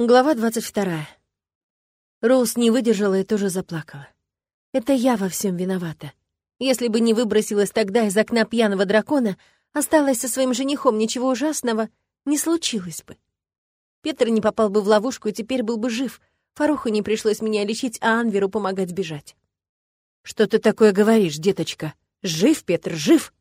Глава двадцать вторая. Роуз не выдержала и тоже заплакала. Это я во всем виновата. Если бы не выбросилась тогда из окна пьяного дракона, осталась со своим женихом, ничего ужасного не случилось бы. Петр не попал бы в ловушку и теперь был бы жив. Фаруху не пришлось меня лечить, а Анверу помогать бежать. «Что ты такое говоришь, деточка? Жив, Петр, жив!»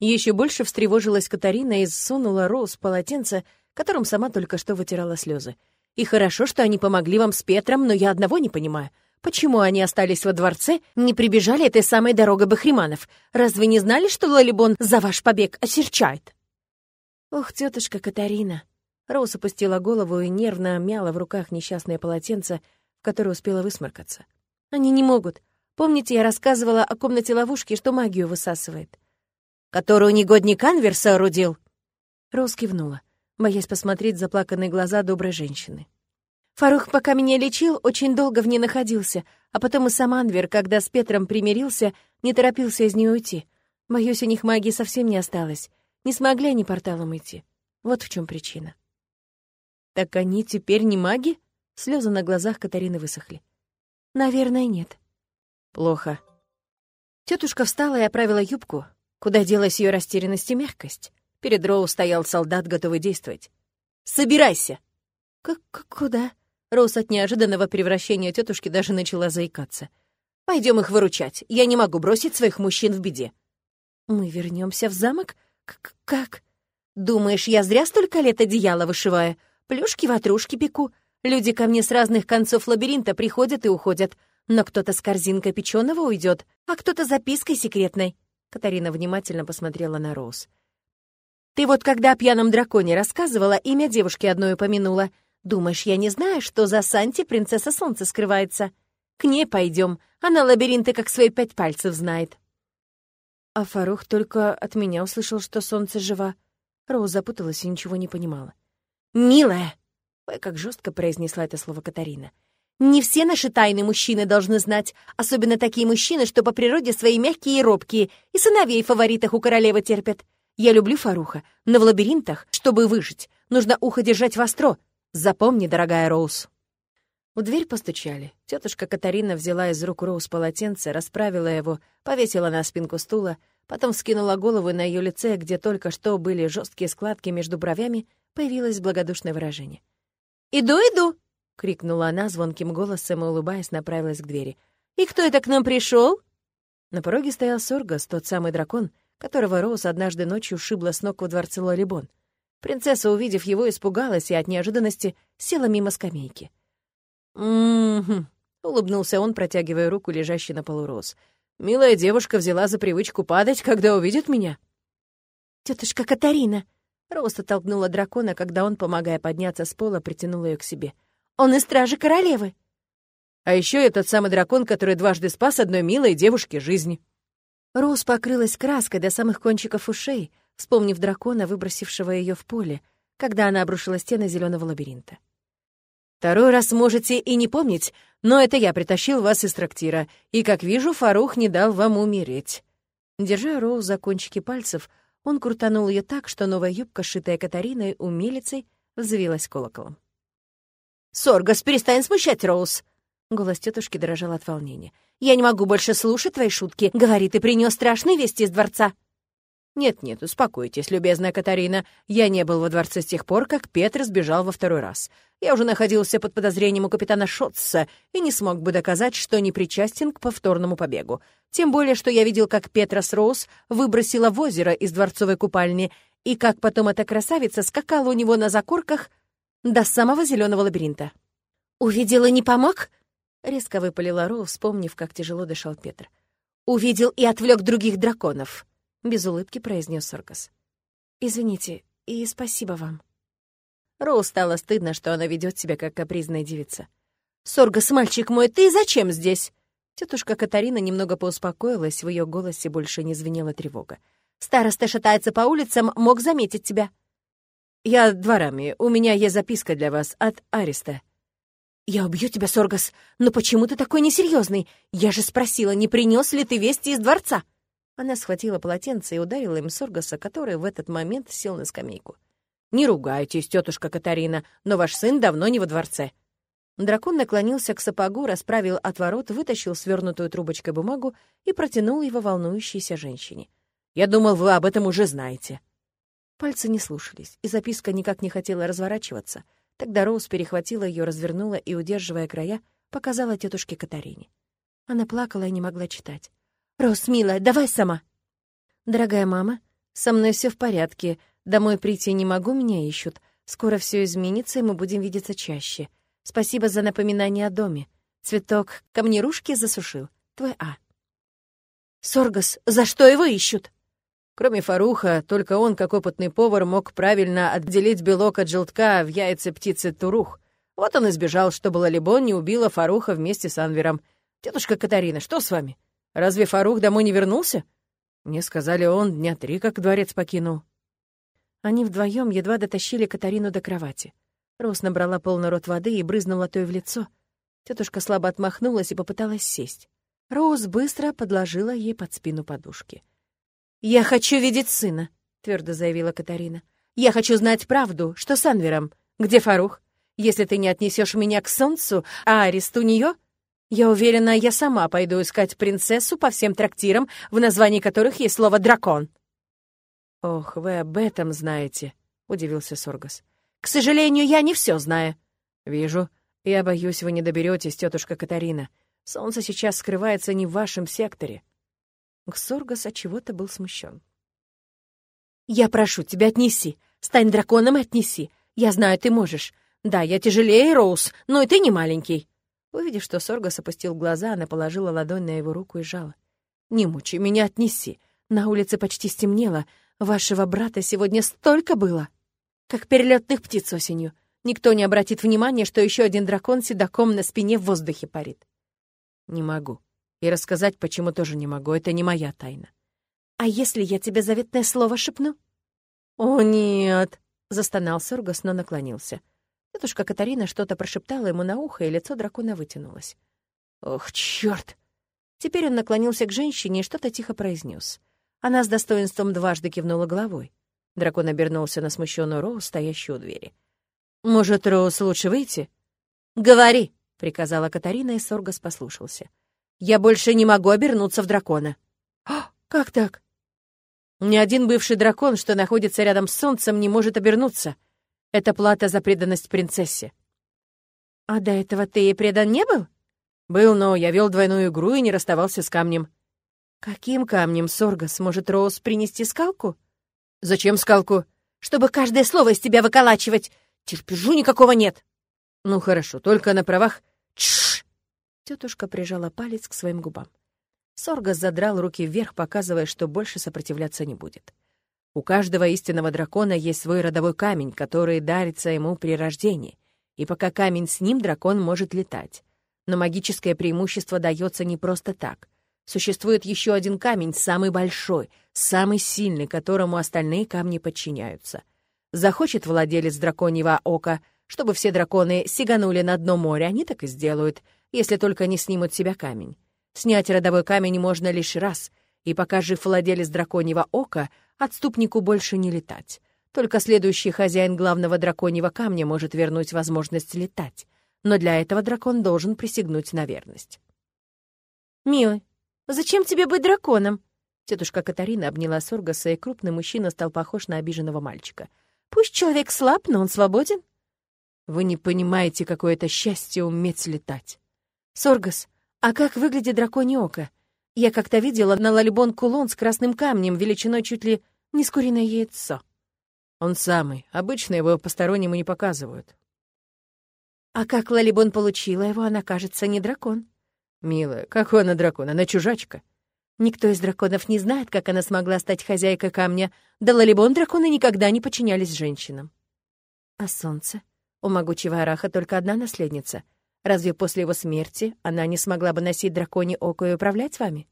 Еще больше встревожилась Катарина и сунула Роуз полотенце, которым сама только что вытирала слезы. И хорошо, что они помогли вам с Петром, но я одного не понимаю. Почему они остались во дворце, не прибежали этой самой дорогой Бахриманов? Разве не знали, что Лалибон за ваш побег осерчает? Ох, тетушка Катарина. Роуз опустила голову и нервно мяла в руках несчастное полотенце, в которое успела высморкаться. Они не могут. Помните, я рассказывала о комнате ловушки, что магию высасывает? Которую негодник Анвер соорудил? Роуз кивнула боясь посмотреть заплаканные глаза доброй женщины. Фарух, пока меня лечил, очень долго в ней находился, а потом и сам Анвер, когда с Петром примирился, не торопился из нее уйти. Боюсь, у них магии совсем не осталось. Не смогли они порталом идти. Вот в чем причина. «Так они теперь не маги?» Слезы на глазах Катарины высохли. «Наверное, нет». «Плохо». Тетушка встала и оправила юбку. Куда делась ее растерянность и мягкость? Перед Роу стоял солдат, готовый действовать. «Собирайся!» «Как куда?» Роуз от неожиданного превращения тетушки даже начала заикаться. Пойдем их выручать. Я не могу бросить своих мужчин в беде». «Мы вернемся в замок? К как?» «Думаешь, я зря столько лет одеяло вышиваю? Плюшки-ватрушки пеку. Люди ко мне с разных концов лабиринта приходят и уходят. Но кто-то с корзинкой печеного уйдет, а кто-то запиской секретной». Катарина внимательно посмотрела на Роуз. Ты вот когда о пьяном драконе рассказывала, имя девушки одной упомянула. Думаешь, я не знаю, что за Санти принцесса солнца скрывается? К ней пойдем. Она лабиринты как свои пять пальцев знает. А Фарух только от меня услышал, что солнце жива. Роуз запуталась и ничего не понимала. «Милая!» — ой, как жестко произнесла это слово Катарина. «Не все наши тайны мужчины должны знать, особенно такие мужчины, что по природе свои мягкие и робкие, и сыновей фаворитах у королевы терпят. Я люблю Фаруха, но в лабиринтах, чтобы выжить, нужно ухо держать востро. Запомни, дорогая Роуз». В дверь постучали. Тетушка Катарина взяла из рук Роуз полотенце, расправила его, повесила на спинку стула, потом скинула голову, на ее лице, где только что были жесткие складки между бровями, появилось благодушное выражение. «Иду, иду!» — крикнула она звонким голосом и, улыбаясь, направилась к двери. «И кто это к нам пришел? На пороге стоял Соргас, тот самый дракон, которого Роуз однажды ночью шибла с ног во дворце Лалибон. Принцесса, увидев его, испугалась и от неожиданности села мимо скамейки. «М-м-м», улыбнулся он, протягивая руку, лежащей на полу Роуз. «Милая девушка взяла за привычку падать, когда увидит меня». Тетушка Катарина!» Роуз оттолкнула дракона, когда он, помогая подняться с пола, притянул ее к себе. «Он из стражи королевы!» «А еще я тот самый дракон, который дважды спас одной милой девушке жизнь». Роуз покрылась краской до самых кончиков ушей, вспомнив дракона, выбросившего ее в поле, когда она обрушила стены зеленого лабиринта. «Второй раз можете и не помнить, но это я притащил вас из трактира, и, как вижу, Фарух не дал вам умереть». Держа Роуз за кончики пальцев, он крутанул ее так, что новая юбка, сшитая Катариной, умелицей, взвилась колоколом. «Соргас, перестань смущать, Роуз!» Голос тетушки дрожал от волнения. «Я не могу больше слушать твои шутки. Говори, ты принес страшные вести из дворца». «Нет-нет, успокойтесь, любезная Катарина. Я не был во дворце с тех пор, как Петр сбежал во второй раз. Я уже находился под подозрением у капитана Шотца и не смог бы доказать, что не причастен к повторному побегу. Тем более, что я видел, как Петра Роуз выбросила в озеро из дворцовой купальни и как потом эта красавица скакала у него на закорках до самого зеленого лабиринта. «Увидела, не помог?» Резко выпалила Ро, вспомнив, как тяжело дышал Петр. «Увидел и отвлек других драконов», — без улыбки произнес Соркас. «Извините и спасибо вам». Роу стало стыдно, что она ведет себя как капризная девица. «Соргас, мальчик мой, ты зачем здесь?» Тетушка Катарина немного поуспокоилась, в ее голосе больше не звенела тревога. «Староста шатается по улицам, мог заметить тебя». «Я дворами. У меня есть записка для вас от Ариста», «Я убью тебя, Соргас, но почему ты такой несерьезный? Я же спросила, не принес ли ты вести из дворца?» Она схватила полотенце и ударила им Соргаса, который в этот момент сел на скамейку. «Не ругайтесь, тетушка Катарина, но ваш сын давно не во дворце». Дракон наклонился к сапогу, расправил отворот, вытащил свернутую трубочкой бумагу и протянул его волнующейся женщине. «Я думал, вы об этом уже знаете». Пальцы не слушались, и записка никак не хотела разворачиваться. Тогда Роуз перехватила ее, развернула и, удерживая края, показала тетушке Катарине. Она плакала и не могла читать. «Роуз, милая, давай сама!» «Дорогая мама, со мной все в порядке. Домой прийти не могу, меня ищут. Скоро все изменится, и мы будем видеться чаще. Спасибо за напоминание о доме. Цветок камнерушки засушил. Твой А». «Соргас, за что его ищут?» Кроме Фаруха, только он, как опытный повар, мог правильно отделить белок от желтка в яйце птицы Турух. Вот он и сбежал, чтобы Лалибон не убила Фаруха вместе с Анвером. «Тетушка Катарина, что с вами? Разве Фарух домой не вернулся?» Мне сказали, он дня три как дворец покинул. Они вдвоем едва дотащили Катарину до кровати. Рос набрала полный рот воды и брызнула той в лицо. Тетушка слабо отмахнулась и попыталась сесть. Роуз быстро подложила ей под спину подушки. «Я хочу видеть сына», — твердо заявила Катарина. «Я хочу знать правду, что с Анвером. Где Фарух? Если ты не отнесешь меня к солнцу, а арест у нее, я уверена, я сама пойду искать принцессу по всем трактирам, в названии которых есть слово «дракон». «Ох, вы об этом знаете», — удивился Соргас. «К сожалению, я не все знаю». «Вижу. Я боюсь, вы не доберетесь, тетушка Катарина. Солнце сейчас скрывается не в вашем секторе. Ксоргас от чего-то был смущен. «Я прошу тебя, отнеси. Стань драконом и отнеси. Я знаю, ты можешь. Да, я тяжелее, Роуз, но и ты не маленький». Увидев, что Соргас опустил глаза, она положила ладонь на его руку и жала. «Не мучай меня, отнеси. На улице почти стемнело. Вашего брата сегодня столько было, как перелетных птиц осенью. Никто не обратит внимания, что еще один дракон седаком на спине в воздухе парит». «Не могу», и рассказать почему тоже не могу, это не моя тайна. «А если я тебе заветное слово шепну?» «О, нет!» — застонал Соргас, но наклонился. Тетушка Катарина что-то прошептала ему на ухо, и лицо дракона вытянулось. «Ох, чёрт!» Теперь он наклонился к женщине и что-то тихо произнес. Она с достоинством дважды кивнула головой. Дракон обернулся на смущенную Роуз, стоящую у двери. «Может, Роуз, лучше выйти?» «Говори!» — приказала Катарина, и Соргас послушался. Я больше не могу обернуться в дракона. А, как так? Ни один бывший дракон, что находится рядом с солнцем, не может обернуться. Это плата за преданность принцессе. А до этого ты ей предан не был? Был, но я вел двойную игру и не расставался с камнем. Каким камнем, Соргас? Может, Роуз принести скалку? Зачем скалку? Чтобы каждое слово из тебя выколачивать. Терпежу никакого нет. Ну хорошо, только на правах Тетушка прижала палец к своим губам. Соргас задрал руки вверх, показывая, что больше сопротивляться не будет. У каждого истинного дракона есть свой родовой камень, который дарится ему при рождении, и пока камень с ним, дракон может летать. Но магическое преимущество дается не просто так. Существует еще один камень, самый большой, самый сильный, которому остальные камни подчиняются. Захочет владелец драконьего ока, чтобы все драконы сиганули на дно моря, они так и сделают — если только не снимут себя камень. Снять родовой камень можно лишь раз, и пока жив владелец драконьего ока, отступнику больше не летать. Только следующий хозяин главного драконьего камня может вернуть возможность летать. Но для этого дракон должен присягнуть на верность. «Милый, зачем тебе быть драконом?» Тетушка Катарина обняла Соргаса, и крупный мужчина стал похож на обиженного мальчика. «Пусть человек слаб, но он свободен». «Вы не понимаете, какое это счастье уметь летать». «Соргас, а как выглядит драконье око? Я как-то видела на лалибон кулон с красным камнем, величиной чуть ли не с куриное яйцо». «Он самый. Обычно его постороннему не показывают». «А как Лалибон получила его, она, кажется, не дракон». «Милая, какой она дракон? Она чужачка». Никто из драконов не знает, как она смогла стать хозяйкой камня. Да Лалибон драконы никогда не подчинялись женщинам. А солнце? У могучего Араха только одна наследница — Разве после его смерти она не смогла бы носить драконе око и управлять вами?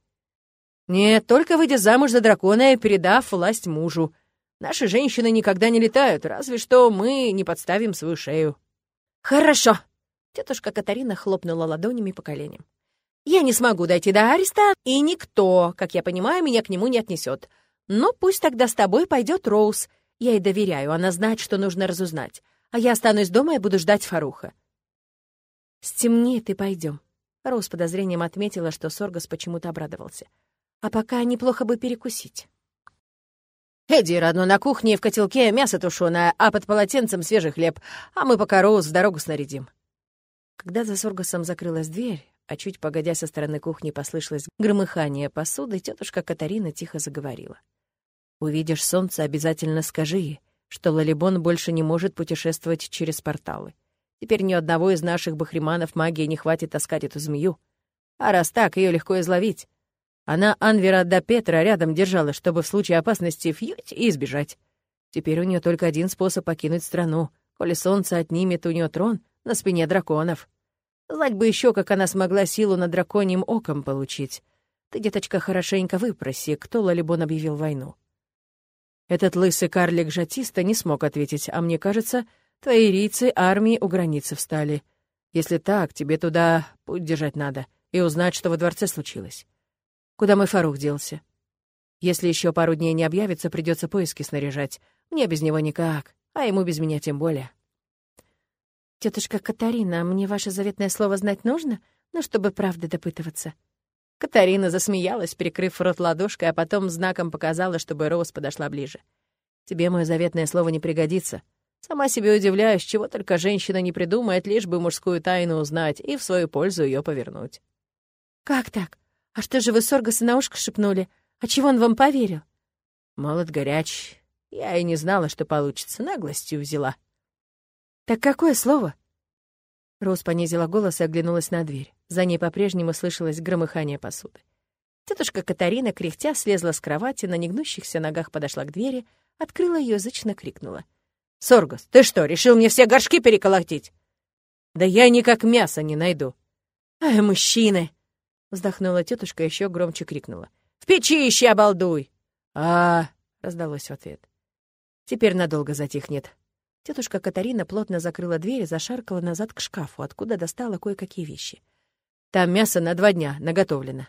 Нет, только выйдя замуж за дракона и передав власть мужу. Наши женщины никогда не летают, разве что мы не подставим свою шею. Хорошо. Тетушка Катарина хлопнула ладонями по коленям. Я не смогу дойти до ареста, и никто, как я понимаю, меня к нему не отнесет. Но пусть тогда с тобой пойдет Роуз. Я ей доверяю, она знает, что нужно разузнать. А я останусь дома и буду ждать Фаруха. Стемнеет и пойдем. Роуз с подозрением отметила, что Соргас почему-то обрадовался. А пока неплохо бы перекусить. Эдди, родно, на кухне в котелке мясо тушеное, а под полотенцем свежий хлеб, а мы пока Роуз в дорогу снарядим. Когда за Соргасом закрылась дверь, а чуть погодя со стороны кухни послышалось громыхание посуды, тетушка Катарина тихо заговорила. «Увидишь солнце, обязательно скажи что Лалибон больше не может путешествовать через порталы. Теперь ни одного из наших бахриманов магии не хватит таскать эту змею. А раз так, ее легко изловить. Она Анвера до Петра рядом держала, чтобы в случае опасности фьють и избежать. Теперь у нее только один способ покинуть страну. Коли солнце отнимет у нее трон на спине драконов. Знать бы еще, как она смогла силу над драконьим оком получить. Ты, деточка, хорошенько выпроси, кто Лалибон объявил войну. Этот лысый карлик Жатиста не смог ответить, а мне кажется, твои рийцы армии у границы встали. Если так, тебе туда путь держать надо и узнать, что во дворце случилось. Куда мой Фарух делся? Если еще пару дней не объявится, придется поиски снаряжать. Мне без него никак, а ему без меня тем более. Тетушка Катарина, мне ваше заветное слово знать нужно? Ну, чтобы правды допытываться. Катарина засмеялась, прикрыв рот ладошкой, а потом знаком показала, чтобы Роуз подошла ближе. «Тебе мое заветное слово не пригодится. Сама себе удивляюсь, чего только женщина не придумает, лишь бы мужскую тайну узнать и в свою пользу ее повернуть». «Как так? А что же вы Соргаса на ушко шепнули? А чего он вам поверил?» «Молод горяч. Я и не знала, что получится. Наглостью взяла». «Так какое слово?» Роуз понизила голос и оглянулась на дверь. За ней по-прежнему слышалось громыхание посуды. Тетушка Катарина, кряхтя, слезла с кровати, на негнущихся ногах подошла к двери, открыла ее, язычно крикнула. «Соргас, ты что, решил мне все горшки переколотить?» «Да я никак мяса не найду». «Ай, мужчины!» — вздохнула тетушка и еще громче крикнула. «В печи ищи, обалдуй!» «А!» — раздалось в ответ. «Теперь надолго затихнет». Тетушка Катарина плотно закрыла дверь и зашаркала назад к шкафу, откуда достала кое-какие вещи — там мясо на два дня наготовлено».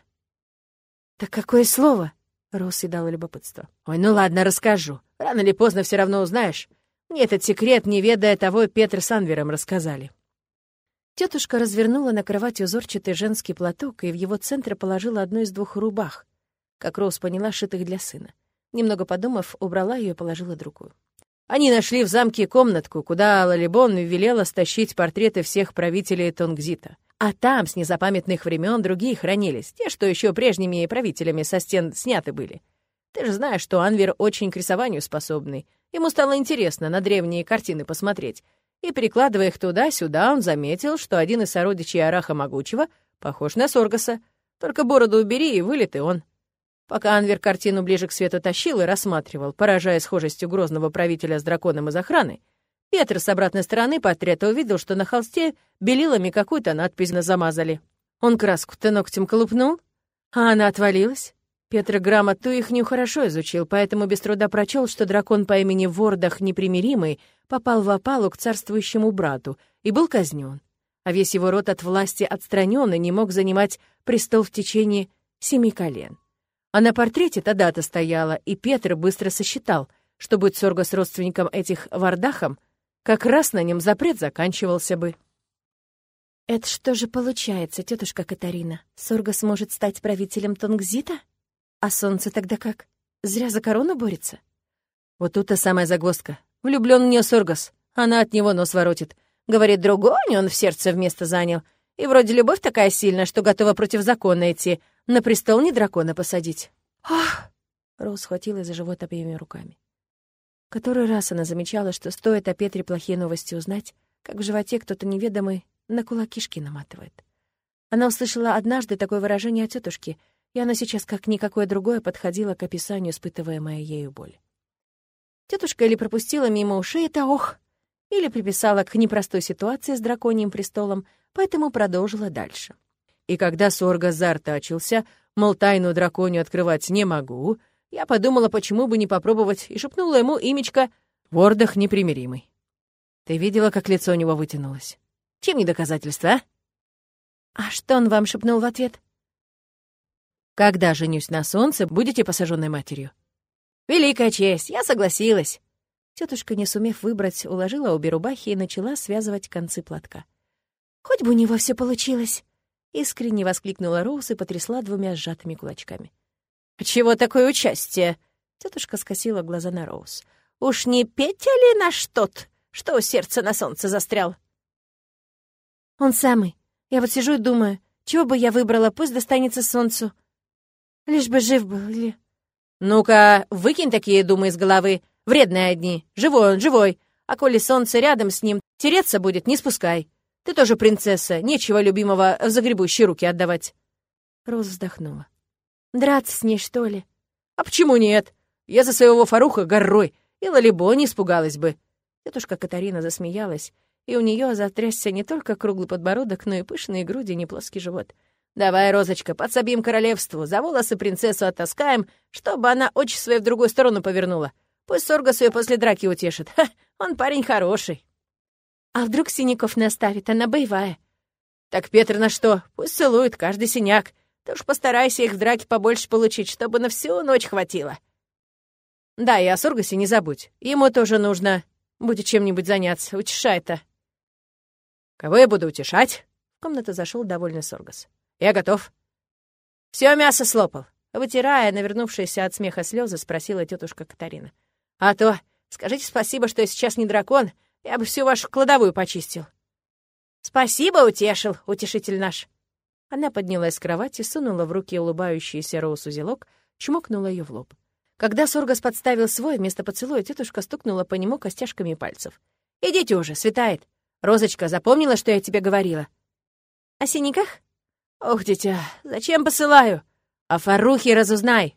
«Так какое слово?» — Рос дала любопытство. «Ой, ну ладно, расскажу. Рано или поздно все равно узнаешь. Мне этот секрет, не ведая того, Петр с Анвером рассказали». Тетушка развернула на кровати узорчатый женский платок и в его центре положила одну из двух рубах, как Роуз поняла, шитых для сына. Немного подумав, убрала ее и положила другую. Они нашли в замке комнатку, куда Лалибон велела стащить портреты всех правителей Тонгзита. А там с незапамятных времен другие хранились, те, что еще прежними правителями со стен сняты были. Ты же знаешь, что Анвер очень к рисованию способный. Ему стало интересно на древние картины посмотреть. И, перекладывая их туда-сюда, он заметил, что один из сородичей Араха Могучего похож на Соргаса. Только бороду убери, и вылет и он. Пока Анвер картину ближе к свету тащил и рассматривал, поражая схожестью грозного правителя с драконом из охраны, Петр с обратной стороны портрета увидел, что на холсте белилами какую-то надпись замазали. Он краску-то ногтем колупнул, а она отвалилась. Петр грамоту ихнюю хорошо изучил, поэтому без труда прочел, что дракон по имени Вордах Непримиримый попал в опалу к царствующему брату и был казнен, а весь его род от власти отстранен и не мог занимать престол в течение семи колен. А на портрете та дата стояла, и Петр быстро сосчитал, что быть Сорго с родственником этих Вардахом, как раз на нем запрет заканчивался бы. «Это что же получается, тетушка Катарина? Сорга сможет стать правителем Тонгзита? А солнце тогда как? Зря за корону борется?» Вот тут-то самая загвоздка. Влюблён в неё Соргас. Она от него нос воротит. Говорит, другой он в сердце вместо занял. И вроде любовь такая сильная, что готова против закона идти. На престол не дракона посадить. «Ах!» Роуз схватила за живот обеими руками. Который раз она замечала, что стоит о Петре плохие новости узнать, как в животе кто-то неведомый на кулакишки наматывает. Она услышала однажды такое выражение от тетушки, и она сейчас, как никакое другое, подходила к описанию испытываемой ею боли. Тетушка или пропустила мимо ушей это «ох», или приписала к непростой ситуации с драконьим престолом, поэтому продолжила дальше. И когда Сорга Зарта очился, мол, тайну драконию открывать не могу, я подумала, почему бы не попробовать, и шепнула ему имечко «Вордах непримиримый». Ты видела, как лицо у него вытянулось? Чем не доказательство, а? А что он вам шепнул в ответ? Когда женюсь на солнце, будете посаженной матерью. Великая честь, я согласилась. Тетушка, не сумев выбрать, уложила обе рубахи и начала связывать концы платка. «Хоть бы у него все получилось!» Искренне воскликнула Роуз и потрясла двумя сжатыми кулачками. «Чего такое участие?» Тетушка скосила глаза на Роуз. «Уж не Петя ли наш тот, что у сердца на солнце застрял?» «Он самый. Я вот сижу и думаю, чего бы я выбрала, пусть достанется солнцу. Лишь бы жив был, или...» «Ну-ка, выкинь такие думы из головы. Вредные одни. Живой он, живой. А коли солнце рядом с ним, тереться будет, не спускай. Ты тоже принцесса, нечего любимого в загребущие руки отдавать». Роз вздохнула. «Драться с ней, что ли?» «А почему нет? Я за своего Фаруха горой, и Лалибо не испугалась бы». Тетушка Катарина засмеялась, и у нее затрясся не только круглый подбородок, но и пышные груди, не плоский живот. «Давай, Розочка, подсобим королевству, за волосы принцессу оттаскаем, чтобы она очи свои в другую сторону повернула. Пусть Соргас ее после драки утешит. Ха, он парень хороший. А вдруг синяков наставит, она боевая. Так Петр на что? Пусть целует каждый синяк. Ты уж постарайся их в драке побольше получить, чтобы на всю ночь хватило. Да, и о Соргасе не забудь. Ему тоже нужно будет чем-нибудь заняться, утешай-то. Кого я буду утешать? В комнату зашел довольный Соргас. Я готов. Все мясо слопал. Вытирая навернувшиеся от смеха слезы, спросила тетушка Катарина. А то скажите спасибо, что я сейчас не дракон, я бы всю вашу кладовую почистил. Спасибо, утешил, утешитель наш. Она поднялась с кровати, сунула в руки улыбающийся Роуз узелок, чмокнула ее в лоб. Когда Соргас подставил свой, вместо поцелуя тетушка стукнула по нему костяшками пальцев. «Идите уже, светает. Розочка, запомнила, что я тебе говорила?» «О синяках?» «Ох, дитя, зачем посылаю? О Фарухе разузнай.